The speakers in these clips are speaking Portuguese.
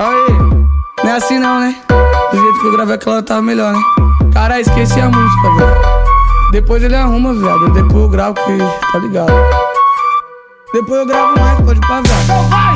Aí, não é assim não, né? Do jeito que eu gravei aquela tava melhor, né? Cara, esqueci a música, velho. Depois ele arruma, viado. Depois eu gravo que tá ligado. Depois eu gravo mais, pode viado. Então vai!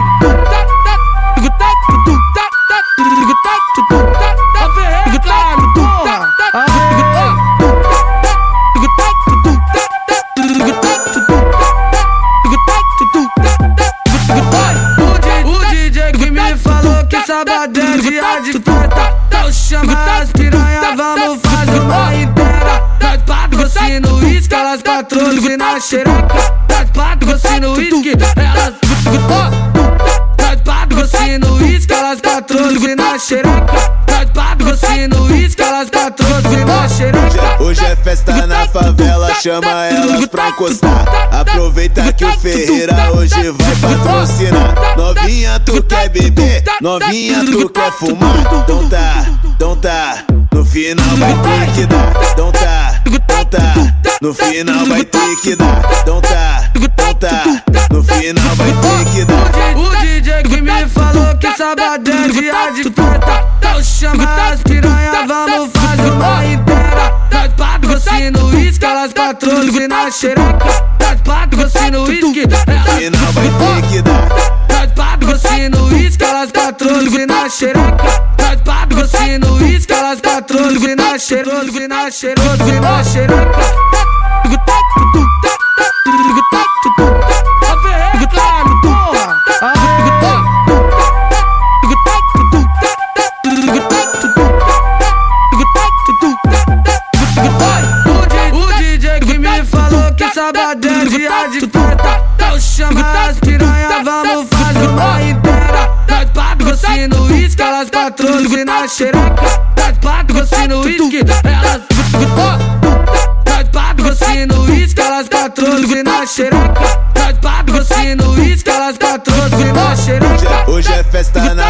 Sabadão, dia de festa. Então chama as piranha, vamos fazer uma inteira. Nós patrocina o uísque, elas patrocinam a xereca Nós patrocina o uísque, elas... Nós patrocina o uísque, elas patrocinam a xereca chama elas pra encostar. Aproveita que o Ferreira hoje vai patrocinar. Novinha, tu quer beber? Novinha, tu quer fumar? Então tá, então tá. No final vai ter que dar. Então tá, então tá. No final vai ter que dar. Então tá, então tá. No final vai ter que dar patrocina o uísque, elas patrocinam a xereca Nós o uísque, No final vai ter que dar Nós patrocina o uísque, elas patrocinam a xereca Nós patrocina o uísque, elas patrocinam a xereca Patrocina a xereca, patrocina a xereca que sabadão é dia de festa Então chama as piranha, vamos fazer uma inteira. Nós patrocina o uísque, elas patrocinam a xereca. Nós patrocina o uísque, elas... Nós patrocina o uísque, elas patrocinam a xereca. Nós patrocina o uísque, elas patrocinam a xereca. Hoje é festa na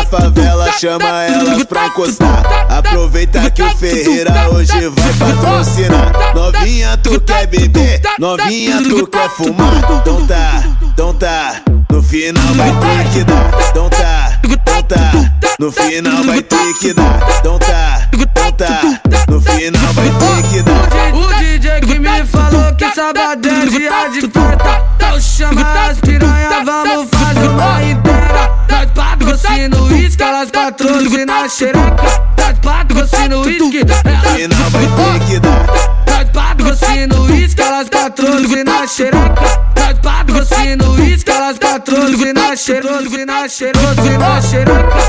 chama elas pra encostar. Aproveita que o Ferreira hoje vai patrocinar. Novinha, tu quer beber? Novinha, tu quer fumar? Então tá, então tá. No final vai ter que dar. Então tá, então tá. No final vai ter que dar. Então tá, então tá. No final vai ter que dar. O DJ que me falou que sabadão é dia de festa Então chama as piranha, elas patrocinam a xereca. Nós patrocina o uísque, final vai ter que dar. Nós patrocina o uísque, elas patrocinam a xereca. Nós patrocina o uísque, elas patrocinam a xereca, patrocina a xereca